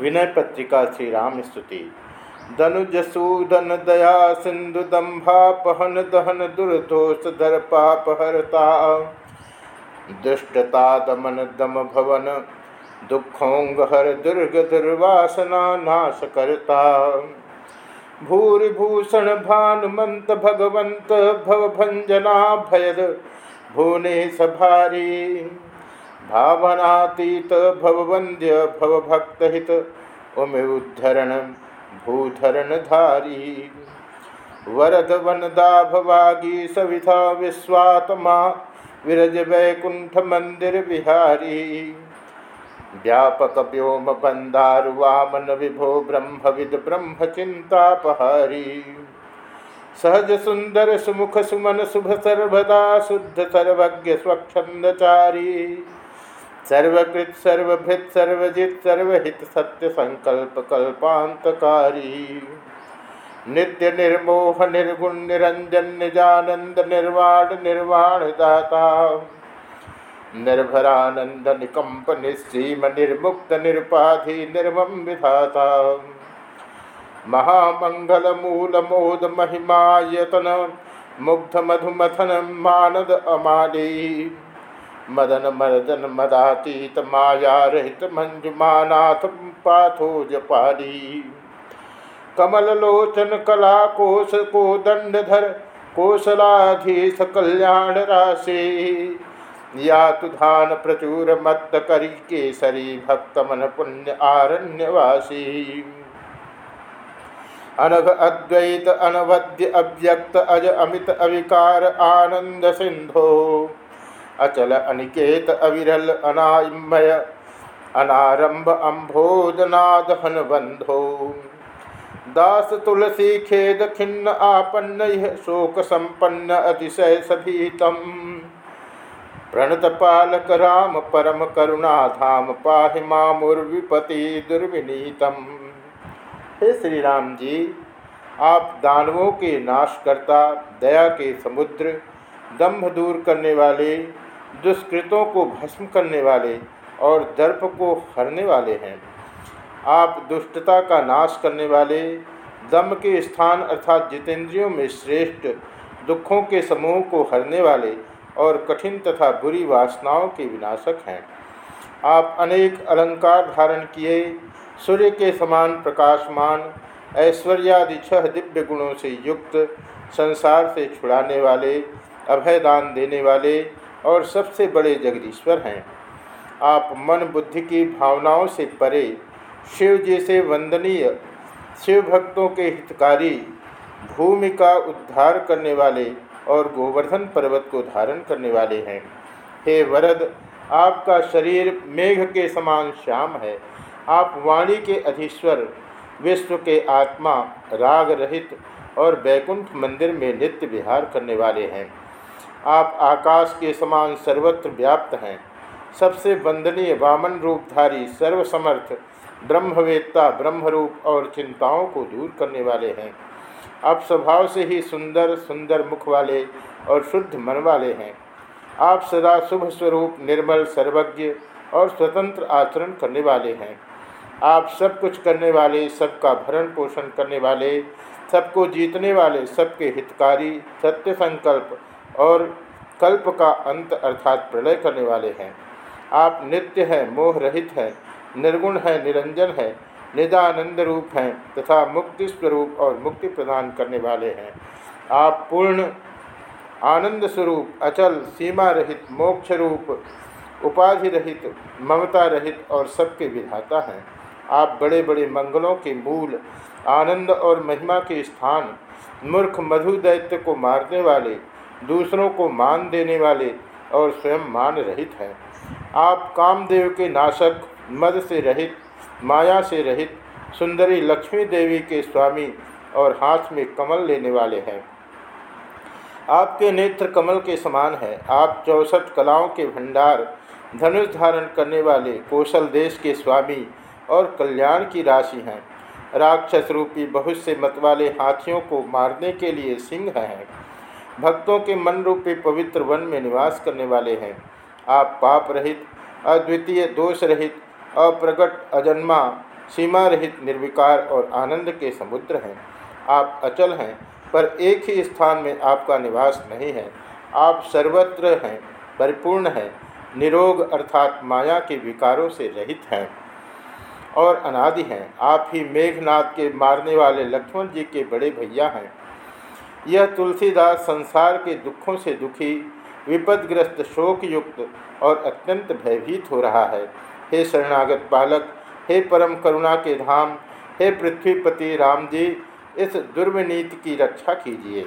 विनय पत्रिका श्री राम स्तुति। दनुजसूदन दया सिंधु दम्भापहन दहन दुर्दोष धर पापहरता दुष्टता दमन दम भवन दुखोंगहर दुर्ग दुर्वासना नाश करता। भूरिभूषण भानुमंत भगवंत भवभंजना भयद, भुवने सभारी। भावनातीत भववंद्य भवभक्तहित उमेउद्धरण भूधरण धारी वरद वनदा भवागी सविधा विश्वात्मा विरज वैकुंठ मंदिर विहारी। व्यापक व्योम बंदारु वामन विभो ब्रह्म विद ब्रह्म चिंतापहारी सहज सुंदर सुमुख सुमन शुभ सर्वदा शुद्ध सर्वज्ञ स्वच्छंदचारी। सर्वकृत, सर्वभृत, सर्वजित, सर्वहित, सत्य संकल्प, कल्पांतकारी। नित्य निर्मोह, निर्गुण, निरंजन, निजानंद, निर्वाण निर्वाण दाता निर्भरानंद, निकंप निश्चीम निर्मुक्त, निरुपाधि, निर्मम विधाता। महामंगल, मूल, मोद महिमायतन मुग्ध, मधुमथन, मानद, अमाली। मदन मर्दन मदातीत माया रहित मंजुमानाथ पाथोज पाली कमल लोचन कला कोश को दंडधर कोशलाधीश कल्याण राशि। या तुधान प्रचुर मत्त करी केसरी भक्त मन पुण्य आरण्यवासी। अनघ अद्वैत अनवद्य अव्यक्त अज अमित अविकार आनंद सिंधो। अचल अनिकेत अविरल अनामय अनारंभ अम्भोजनाद हन बंधो। दास तुलसी खेद खिन्न आपन्न शोक संपन्न अतिशय सभीतम। प्रणत पालक राम परम करुणा धाम पाहि मामुर्विपति दुर्विनीतम। हे श्री राम जी, आप दानवों के नाश करता दया के समुद्र दंभ दूर करने वाले दुष्कृतों को भस्म करने वाले और दर्प को हरने वाले हैं। आप दुष्टता का नाश करने वाले, दम के स्थान अर्थात जितेंद्रियों में श्रेष्ठ, दुखों के समूह को हरने वाले और कठिन तथा बुरी वासनाओं के विनाशक हैं। आप अनेक अलंकार धारण किए, सूर्य के समान प्रकाशमान ऐश्वर्यादि छह दिव्य गुणों से युक्त, संसार से छुड़ाने वाले, अभयदान देने वाले और सबसे बड़े जगदीश्वर हैं। आप मन बुद्धि की भावनाओं से परे, शिव जी से वंदनीय, शिव भक्तों के हितकारी, भूमि का उद्धार करने वाले और गोवर्धन पर्वत को धारण करने वाले हैं। हे वरद, आपका शरीर मेघ के समान श्याम है। आप वाणी के अधीश्वर, विश्व के आत्मा, राग रहित और बैकुंठ मंदिर में नित्य विहार करने वाले हैं। आप आकाश के समान सर्वत्र व्याप्त हैं। सबसे वंदनीय वामन रूपधारी, सर्वसमर्थ, ब्रह्मवेत्ता, ब्रह्मरूप और चिंताओं को दूर करने वाले हैं। आप स्वभाव से ही सुंदर सुंदर मुख वाले और शुद्ध मन वाले हैं। आप सदा शुभ स्वरूप, निर्मल, सर्वज्ञ और स्वतंत्र आचरण करने वाले हैं। आप सब कुछ करने वाले, सबका भरण पोषण करने वाले, सबको जीतने वाले, सबके हितकारी, सत्य संकल्प और कल्प का अंत अर्थात प्रलय करने वाले हैं। आप नित्य हैं मोह रहित हैं, निर्गुण हैं, निरंजन है निदानंद रूप हैं तथा मुक्ति स्वरूप और मुक्ति प्रदान करने वाले हैं। आप पूर्ण, आनंद स्वरूप, अचल, सीमा रहित, मोक्ष रूप, उपाधि रहित, ममता रहित और सबके विधाता हैं। आप बड़े बड़े मंगलों के मूल, आनंद और महिमा के स्थान, मूर्ख मधु दैत्य को मारने वाले दूसरों को मान देने वाले और स्वयं मान रहित हैं। आप कामदेव के नाशक, मद से रहित, माया से रहित, सुंदरी लक्ष्मी देवी के स्वामी और हाथ में कमल लेने वाले हैं। आपके नेत्र कमल के समान है। आप चौसठ कलाओं के भंडार, धनुष धारण करने वाले कौशल देश के स्वामी और कल्याण की राशि हैं। राक्षस रूपी बहुत से मत वाले हाथियों को मारने के लिए सिंह हैं। भक्तों के मन रूपी पवित्र वन में निवास करने वाले हैं। आप पाप रहित, अद्वितीय दोष रहित, अप्रगट, अजन्मा, सीमा रहित, निर्विकार और आनंद के समुद्र हैं। आप अचल हैं, पर एक ही स्थान में आपका निवास नहीं है। आप सर्वत्र हैं, परिपूर्ण हैं, निरोग अर्थात माया के विकारों से रहित हैं और अनादि हैं। आप ही मेघनाथ के मारने वाले लक्ष्मण जी के बड़े भैया हैं। यह तुलसीदास संसार के दुखों से दुखी, विपदग्रस्त शोक युक्त और अत्यंत भयभीत हो रहा है। हे शरणागत बालक, हे परम करुणा के धाम, हे पृथ्वीपति राम जी, इस दुर्विनीत की रक्षा कीजिए।